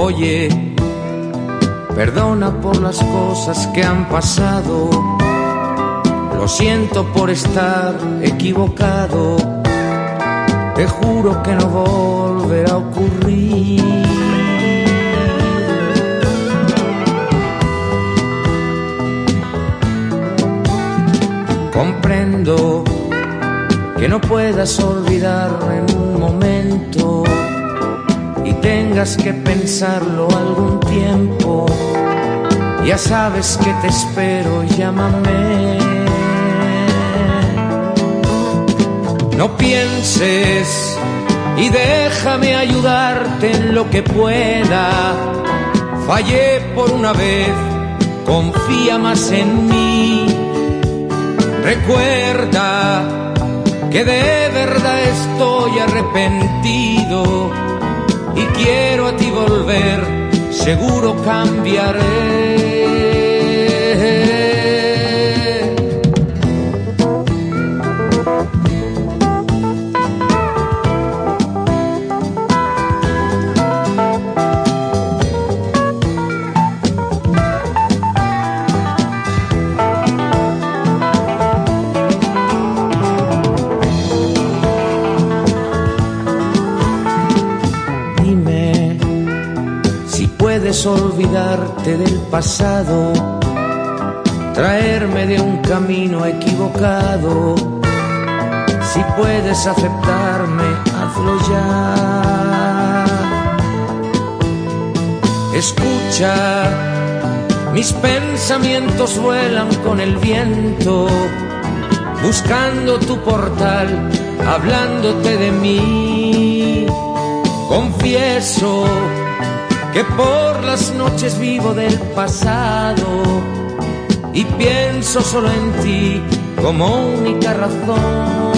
Oye, perdona por las cosas que han pasado. Lo siento por estar equivocado. Te juro que no volverá a ocurrir. Comprendo que no puedas olvidar que pensarlo algún tiempo. Ya sabes que te espero, llámame. No pienses y déjame ayudarte en lo que pueda. Fallé por una vez, confía más en mí. Recuerda que de verdad estoy arrepentido y quiero a ti volver, seguro cambiaré. Puedes olvidarte del pasado, traerme de un camino equivocado. Si puedes aceptarme, hazlo ya. Escucha, mis pensamientos vuelan con el viento, buscando tu portal, hablándote de mí. Confieso que por las noches vivo del pasado y pienso solo en ti como única razón.